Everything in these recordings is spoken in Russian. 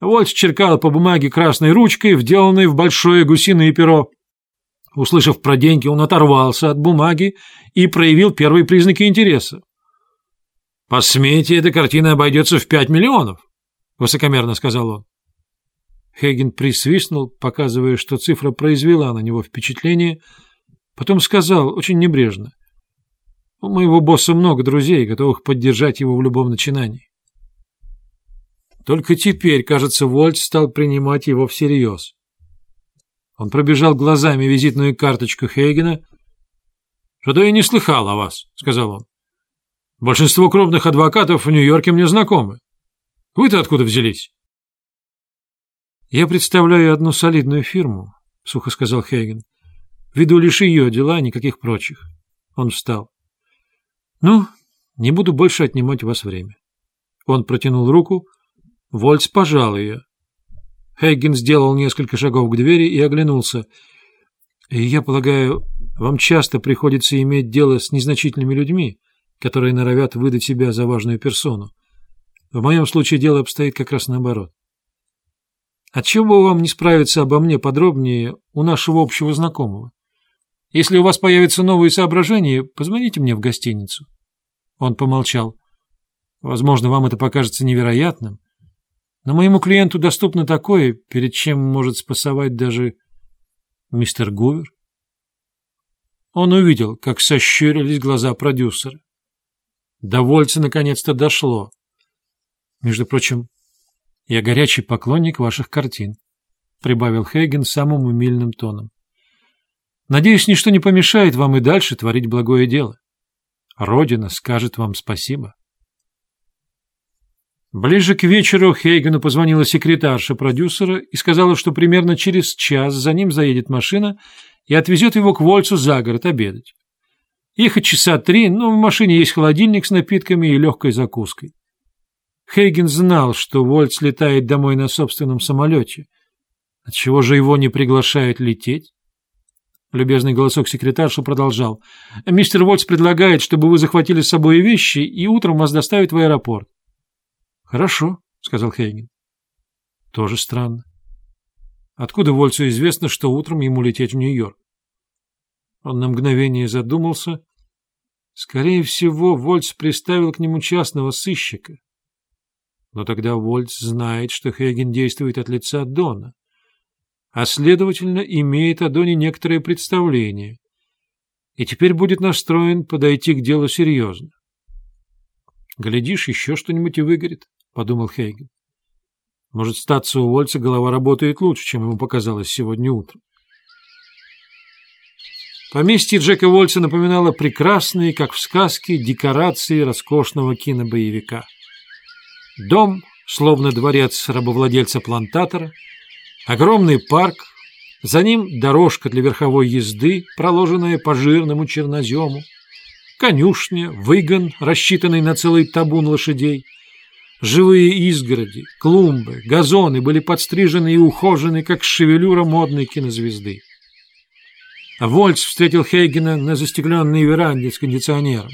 Вольц черкал по бумаге красной ручкой, вделанной в большое гусиное перо. Услышав про деньги, он оторвался от бумаги и проявил первые признаки интереса. «По смете эта картина обойдется в пять миллионов», — высокомерно сказал он. Хейген присвистнул, показывая, что цифра произвела на него впечатление, потом сказал очень небрежно. «У моего босса много друзей, готовых поддержать его в любом начинании». Только теперь, кажется, Вольт стал принимать его всерьез. Он пробежал глазами визитную карточку Хейгена. «Что-то я не слыхал о вас», — сказал он. «Большинство крупных адвокатов в Нью-Йорке мне знакомы. Вы-то откуда взялись?» «Я представляю одну солидную фирму», — сухо сказал Хейген. «Веду лишь ее дела, никаких прочих». Он встал. «Ну, не буду больше отнимать у вас время». Он протянул руку, Вольц пожал ее. Хейген сделал несколько шагов к двери и оглянулся. «Я полагаю, вам часто приходится иметь дело с незначительными людьми, которые норовят выдать себя за важную персону. В моем случае дело обстоит как раз наоборот. Отчего бы вам не справиться обо мне подробнее у нашего общего знакомого? Если у вас появятся новые соображения, позвоните мне в гостиницу. Он помолчал. Возможно, вам это покажется невероятным, но моему клиенту доступно такое, перед чем может спасовать даже мистер Гувер. Он увидел, как сощурились глаза продюсера. До Вольца наконец-то дошло. Между прочим, я горячий поклонник ваших картин, прибавил Хейген самым умильным тоном. Надеюсь, ничто не помешает вам и дальше творить благое дело. Родина скажет вам спасибо. Ближе к вечеру Хейгену позвонила секретарша продюсера и сказала, что примерно через час за ним заедет машина и отвезет его к Вольцу за город обедать. Ехать часа три, но в машине есть холодильник с напитками и легкой закуской. Хейген знал, что Вольц летает домой на собственном самолете. Отчего же его не приглашают лететь? Любезный голосок секретарши продолжал. «Мистер Вольц предлагает, чтобы вы захватили с собой вещи, и утром вас доставят в аэропорт». «Хорошо», — сказал Хейген. «Тоже странно. Откуда Вольцу известно, что утром ему лететь в Нью-Йорк?» Он на мгновение задумался. Скорее всего, Вольц приставил к нему частного сыщика. Но тогда Вольц знает, что Хейген действует от лица Дона, а, следовательно, имеет о Доне некоторое представление, и теперь будет настроен подойти к делу серьезно. Глядишь, еще что-нибудь и выгорит подумал Хейген. Может, статься у Вольца голова работает лучше, чем ему показалось сегодня утром. Поместье Джека Вольца напоминало прекрасные, как в сказке, декорации роскошного кинобоевика. Дом, словно дворец рабовладельца-плантатора, огромный парк, за ним дорожка для верховой езды, проложенная по жирному чернозему, конюшня, выгон, рассчитанный на целый табун лошадей — Живые изгороди, клумбы, газоны были подстрижены и ухожены, как шевелюра модной кинозвезды. Вольц встретил Хейгена на застекленной веранде с кондиционером.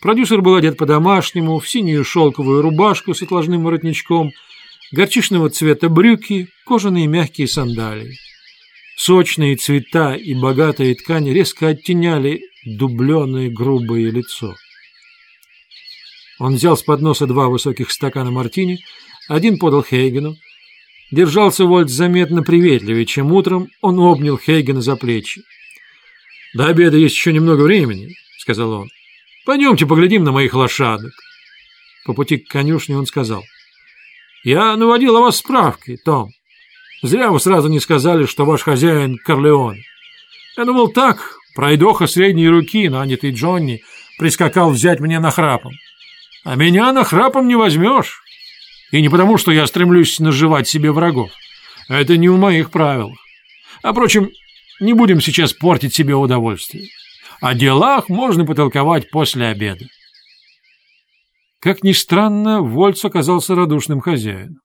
Продюсер был одет по-домашнему, в синюю шелковую рубашку с отложным воротничком, горчичного цвета брюки, кожаные мягкие сандалии. Сочные цвета и богатые ткани резко оттеняли дубленое грубое лицо. Он взял с подноса два высоких стакана мартини, один подал Хейгену. Держался Вольт заметно приветливее, чем утром он обнял Хейгена за плечи. «До обеда есть еще немного времени», — сказал он. «Пойдемте поглядим на моих лошадок». По пути к конюшне он сказал. «Я наводил о вас справки, Том. Зря вы сразу не сказали, что ваш хозяин Корлеон. Я думал так, пройдоха средней руки, нанятый Джонни, прискакал взять меня на храпом. А меня на храпом не возьмешь. И не потому, что я стремлюсь наживать себе врагов. Это не в моих правилах. А, впрочем, не будем сейчас портить себе удовольствие. О делах можно потолковать после обеда. Как ни странно, Вольц оказался радушным хозяином.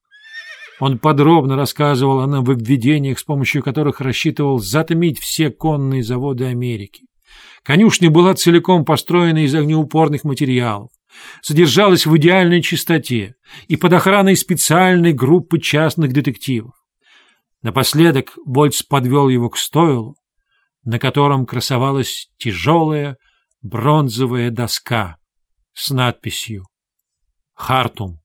Он подробно рассказывал о нововведениях, с помощью которых рассчитывал затмить все конные заводы Америки. Конюшня была целиком построена из огнеупорных материалов, содержалась в идеальной чистоте и под охраной специальной группы частных детективов. Напоследок Больц подвел его к стойлу, на котором красовалась тяжелая бронзовая доска с надписью «Хартум».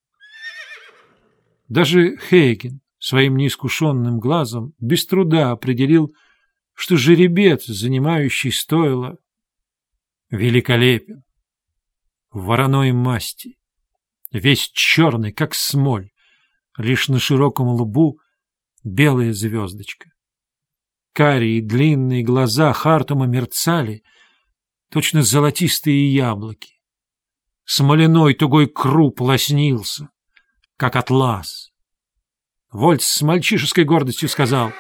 Даже Хейген своим неискушенным глазом без труда определил, что жеребец, занимающий стойло, великолепен. Вороной масти, весь черный, как смоль, лишь на широком лбу белая звездочка. Карие длинные глаза Хартума мерцали, точно золотистые яблоки. Смоляной тугой круп лоснился, как атлас. Вольц с мальчишеской гордостью сказал,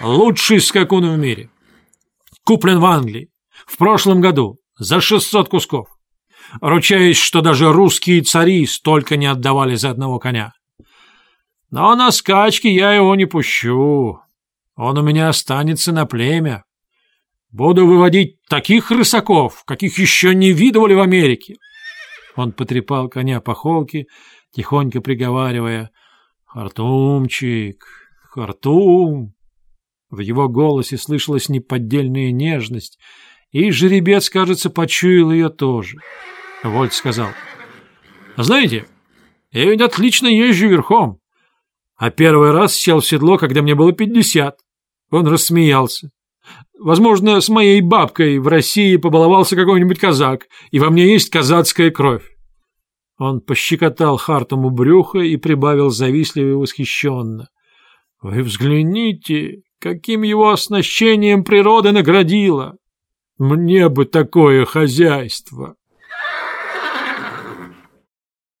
«Лучший скакун в мире. Куплен в Англии. В прошлом году. За шестьсот кусков. Ручаюсь, что даже русские цари столько не отдавали за одного коня. Но на скачки я его не пущу. Он у меня останется на племя. Буду выводить таких рысаков, каких еще не видывали в Америке. Он потрепал коня по холке, тихонько приговаривая «Хартумчик, Хартум». В его голосе слышалась неподдельная нежность, и жеребец, кажется, почуял ее тоже. Вольт сказал «Знаете, я ведь отлично езжу верхом, а первый раз сел в седло, когда мне было пятьдесят». Он рассмеялся. Возможно, с моей бабкой в России побаловался какой-нибудь казак, и во мне есть казацкая кровь. Он пощекотал Хартому брюхо и прибавил завистливо и восхищенно. «Вы взгляните, каким его оснащением природа наградила! Мне бы такое хозяйство!»